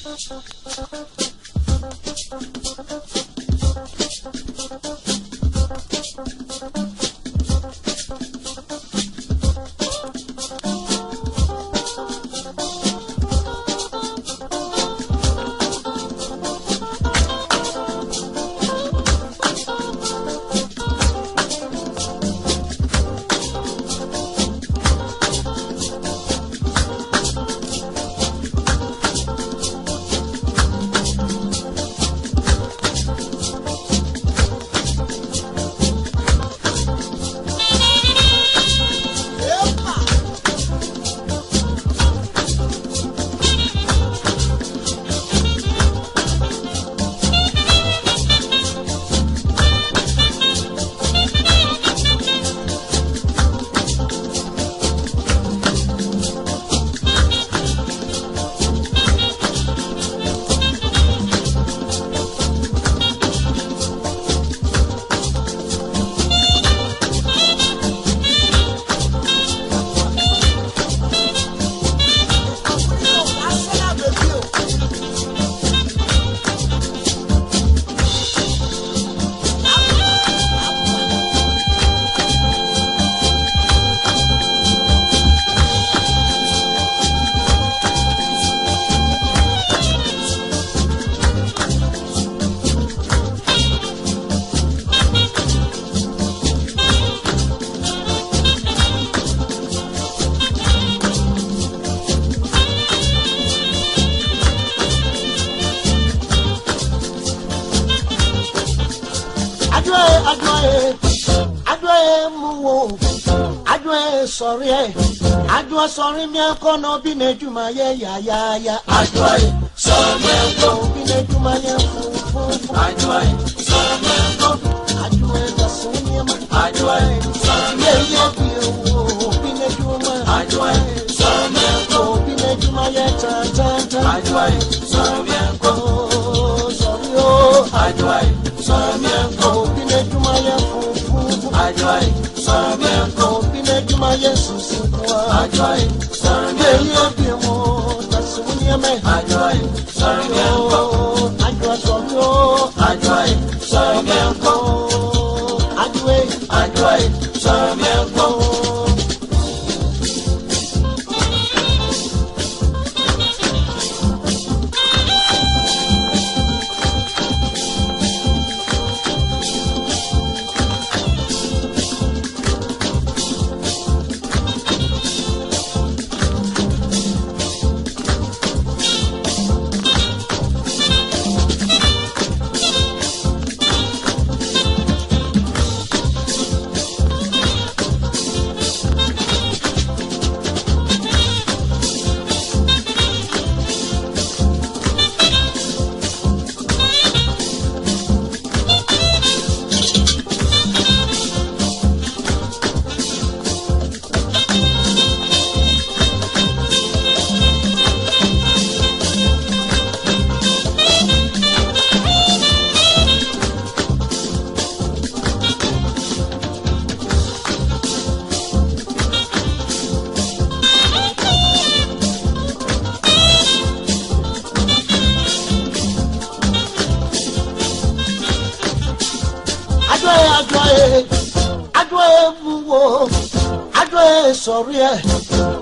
Thank you. sọrí ẹ àjọ sọrí mi akọ́nà bí nejuma yẹ yàyàyà. àjọ ẹ sọrí ẹ kọ́ bí nejuma yẹ fún fún fún. àjọ ẹ sọrí ẹ kọ́ àjọ ẹ lọ sún ní ẹ mọ. àjọ ẹ sọrí ẹ yẹ bí ewu bí nejuma. àjọ ẹ sọrí ẹ kọ́ bí nejuma yẹ tán tán tán. àjọ ẹ sọrí ẹ. Amém. sọrí ẹ̀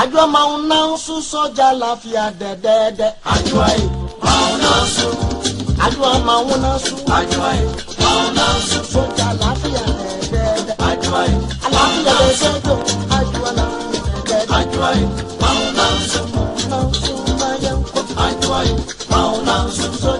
àjọ máa ń ná ń sún sọ́jà láfíà dẹ́dẹ́dẹ́. àjọ ayé máa ń ná ń sún. àjọ máa ń ná sún. àjọ ayé máa ń ná sún. sọ́jà láfíà dẹ́dẹ́dẹ́. àjọ ayé máa ń ná sún. àjọ láfíà máa ń ná ń sún. máa ń ná ń sún máa yẹ ń kó. àjọ ayé máa ń ná sún.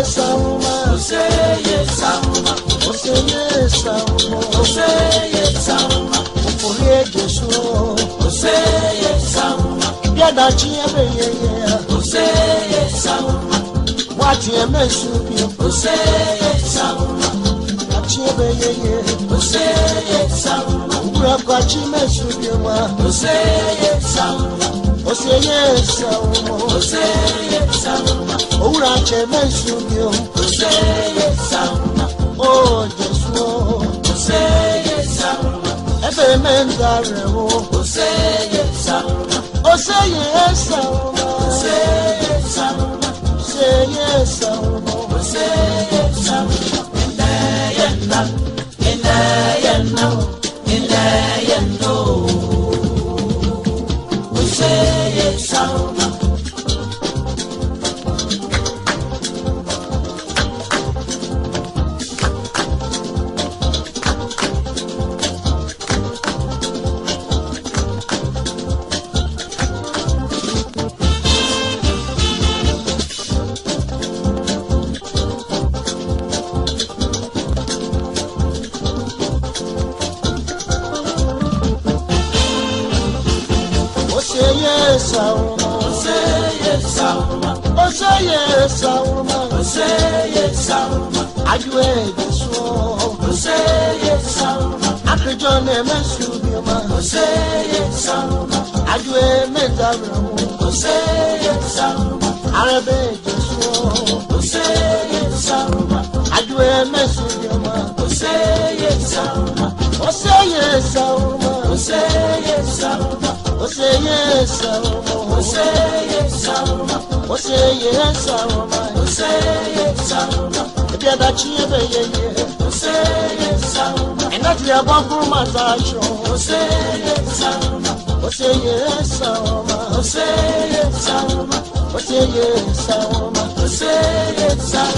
Ose oseye sauma oseye sauma oseye sauma oseye sauma ofori ejesu oseye sauma ye emeyeye oseye sauma wati emesubi oseye sauma achi ye, oseye sauma owurọ akọ achi emesubi ma ye sauma òṣèré Sawoma òṣèré Sawoma òwúrọ̀ àjẹmẹ́ ìsúnmi o òṣèré Sawoma ó Jésù o òṣèré Sawoma ẹbẹ̀ mẹ́ta rẹ̀ o òṣèré Sawoma òṣèré Sawoma òṣèré Sawoma òṣèré Sawoma òṣèré Sawoma ilẹ̀ yẹn náà ilẹ̀ yẹn náà ilẹ̀ say yes. Oseye Sauruma. Oseye Sauruma. Ajue Jesuo. Oseye Sauruma. Apẹjọ na-emesu obi ọma. Oseye Sauruma. Ajue Mezaramu. Oseye Sauruma. Arabe Jesuo. Oseye Sauruma. Ajue Mesu obi ọma. Oseye Sauruma. Oseye Sauruma. Oseye Sauruma. Oseye Sauruma. Oseye Sauruma o se ye saroma o se ye saroma ebi adachi ebe ye ye o se ye saroma enati abọkun mata aṣọ o se ye saroma o se ye saroma o se ye saroma o se ye saroma o se ye saroma.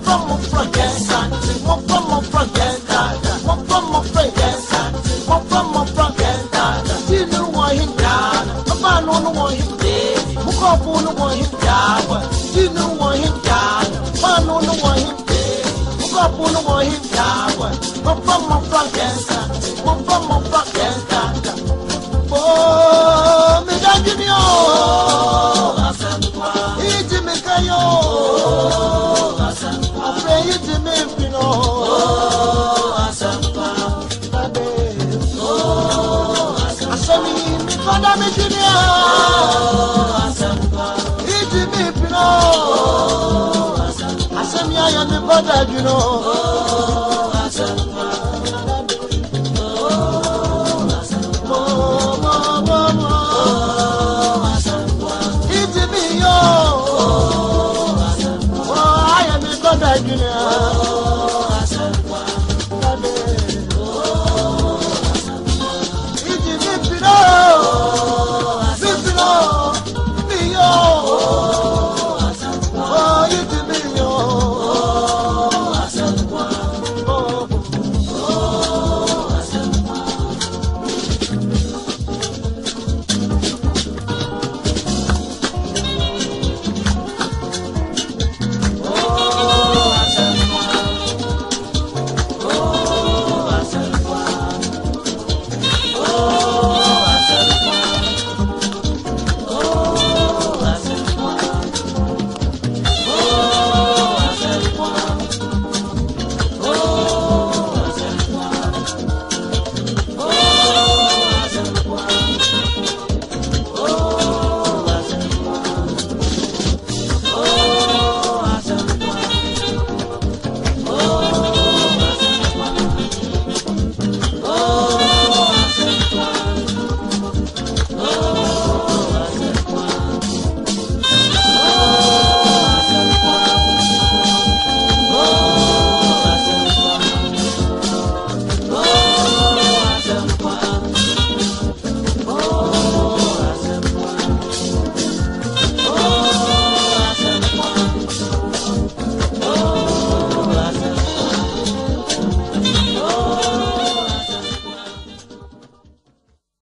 bá Oh, mo bá mo bá gẹ̀ẹ́sà kà ó mi dájú ni ó ìjì mi kẹ́yọ́ ọ̀fẹ́ ìjì mi fìnnà. Asẹ́ni mi fọ́dá mi jí ni ó. Asemi ayọ̀ ni bọ́dà jùlọ. regular.